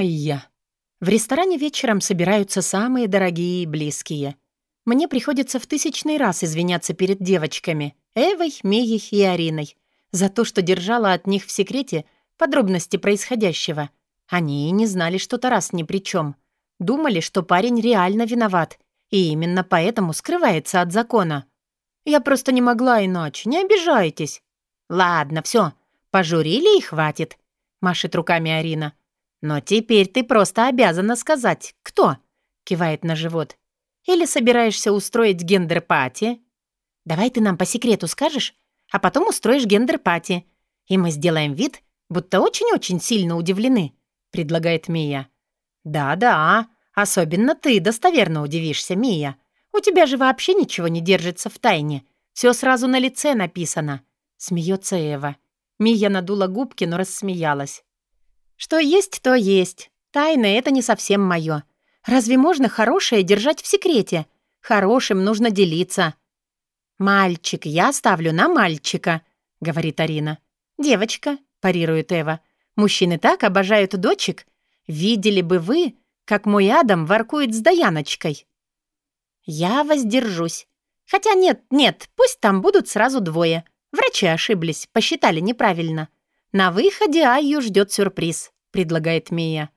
Майя. В ресторане вечером собираются самые дорогие и близкие. Мне приходится в тысячный раз извиняться перед девочками, Эвой, Мией и Ариной, за то, что держала от них в секрете подробности происходящего. Они и не знали, что Тарас ни при чем. Думали, что парень реально виноват, и именно поэтому скрывается от закона. Я просто не могла иначе, не обижайтесь. Ладно, все, пожурили и хватит, машет руками Арина. Но теперь ты просто обязана сказать, кто, кивает на живот. Или собираешься устроить гендер-пати? Давай ты нам по секрету скажешь, а потом устроишь гендер-пати. И мы сделаем вид, будто очень-очень сильно удивлены, предлагает Мия. Да-да, особенно ты достоверно удивишься, Мия. У тебя же вообще ничего не держится в тайне. Все сразу на лице написано. Смеется Эва. Мия надула губки, но рассмеялась. Что есть, то есть. Тайна — это не совсем мое. Разве можно хорошее держать в секрете? Хорошим нужно делиться. «Мальчик, я ставлю на мальчика», — говорит Арина. «Девочка», — парирует Эва. «Мужчины так обожают дочек. Видели бы вы, как мой Адам воркует с Даяночкой». «Я воздержусь. Хотя нет, нет, пусть там будут сразу двое. Врачи ошиблись, посчитали неправильно. На выходе Айю ждет сюрприз», — предлагает Мия.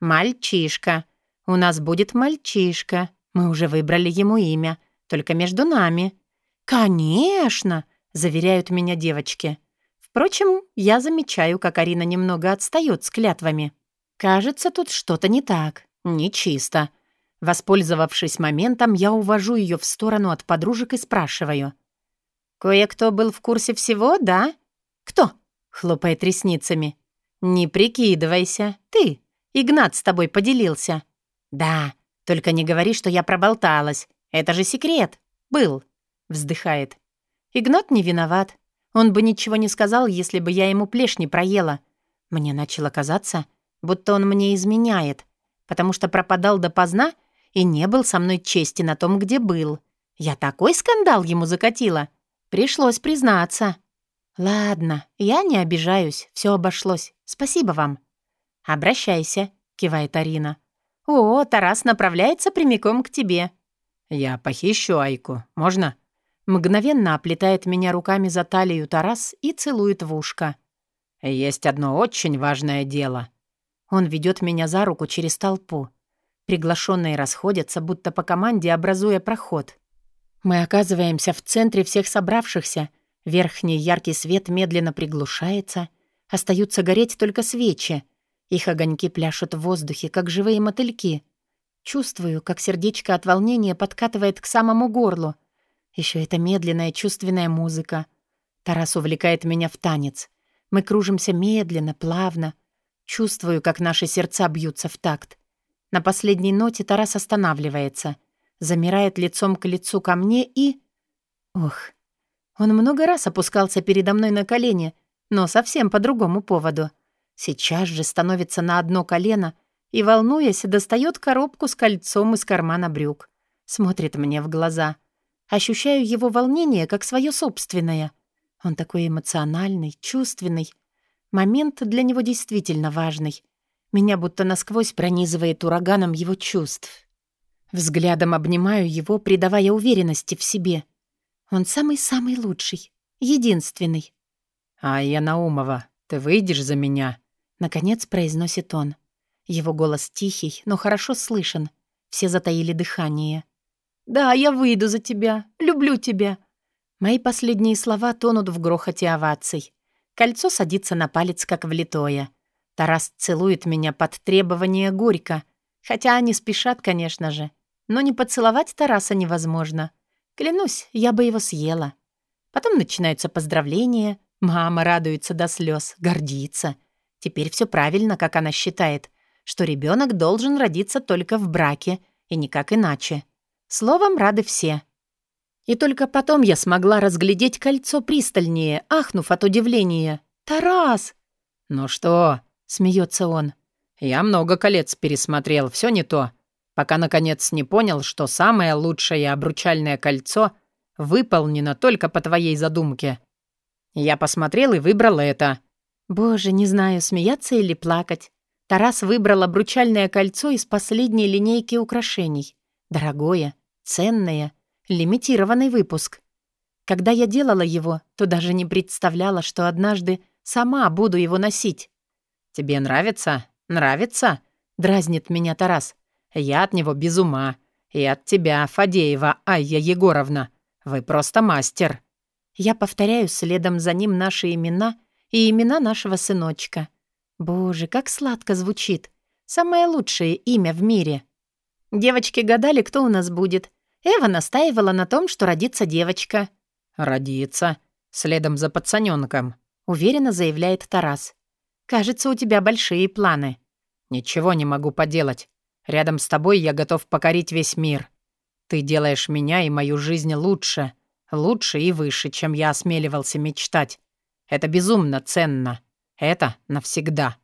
«Мальчишка. У нас будет мальчишка. Мы уже выбрали ему имя. Только между нами». «Конечно!» — заверяют меня девочки. Впрочем, я замечаю, как Арина немного отстает с клятвами. Кажется, тут что-то не так. Нечисто. Воспользовавшись моментом, я увожу ее в сторону от подружек и спрашиваю. «Кое-кто был в курсе всего, да?» «Кто?» — хлопает ресницами. «Не прикидывайся. Ты. Игнат с тобой поделился». «Да, только не говори, что я проболталась. Это же секрет. Был», — вздыхает. «Игнат не виноват. Он бы ничего не сказал, если бы я ему плешь не проела. Мне начало казаться, будто он мне изменяет, потому что пропадал допоздна и не был со мной чести на том, где был. Я такой скандал ему закатила. Пришлось признаться. «Ладно, я не обижаюсь, все обошлось. Спасибо вам». «Обращайся», — кивает Арина. «О, Тарас направляется прямиком к тебе». «Я похищу Айку. Можно?» Мгновенно оплетает меня руками за талию Тарас и целует в ушко. «Есть одно очень важное дело». Он ведет меня за руку через толпу. Приглашенные расходятся, будто по команде, образуя проход. Мы оказываемся в центре всех собравшихся. Верхний яркий свет медленно приглушается. Остаются гореть только свечи. Их огоньки пляшут в воздухе, как живые мотыльки. Чувствую, как сердечко от волнения подкатывает к самому горлу. Еще эта медленная чувственная музыка. Тарас увлекает меня в танец. Мы кружимся медленно, плавно. Чувствую, как наши сердца бьются в такт. На последней ноте Тарас останавливается, замирает лицом к лицу ко мне и... Ох, он много раз опускался передо мной на колени, но совсем по другому поводу. Сейчас же становится на одно колено и, волнуясь, достает коробку с кольцом из кармана брюк. Смотрит мне в глаза. Ощущаю его волнение, как свое собственное. Он такой эмоциональный, чувственный. Момент для него действительно важный. Меня будто насквозь пронизывает ураганом его чувств. Взглядом обнимаю его, придавая уверенности в себе. Он самый-самый лучший, единственный. «Айя Наумова, ты выйдешь за меня?» Наконец произносит он. Его голос тихий, но хорошо слышен. Все затаили дыхание. «Да, я выйду за тебя. Люблю тебя». Мои последние слова тонут в грохоте оваций. Кольцо садится на палец, как влитое. Тарас целует меня под требование горько. Хотя они спешат, конечно же. Но не поцеловать Тараса невозможно. Клянусь, я бы его съела. Потом начинаются поздравления. Мама радуется до слез, гордится. Теперь все правильно, как она считает, что ребенок должен родиться только в браке и никак иначе. Словом, рады все. И только потом я смогла разглядеть кольцо пристальнее, ахнув от удивления. «Тарас!» «Ну что?» Смеется он. «Я много колец пересмотрел, все не то. Пока, наконец, не понял, что самое лучшее обручальное кольцо выполнено только по твоей задумке. Я посмотрел и выбрал это». Боже, не знаю, смеяться или плакать. Тарас выбрал обручальное кольцо из последней линейки украшений. Дорогое, ценное, лимитированный выпуск. Когда я делала его, то даже не представляла, что однажды сама буду его носить. «Тебе нравится? Нравится?» — дразнит меня Тарас. «Я от него без ума. И от тебя, Фадеева Айя Егоровна. Вы просто мастер». Я повторяю следом за ним наши имена и имена нашего сыночка. Боже, как сладко звучит. Самое лучшее имя в мире. Девочки гадали, кто у нас будет. Эва настаивала на том, что родится девочка. «Родится. Следом за пацанёнком», — уверенно заявляет Тарас. «Кажется, у тебя большие планы». «Ничего не могу поделать. Рядом с тобой я готов покорить весь мир. Ты делаешь меня и мою жизнь лучше, лучше и выше, чем я осмеливался мечтать. Это безумно ценно. Это навсегда.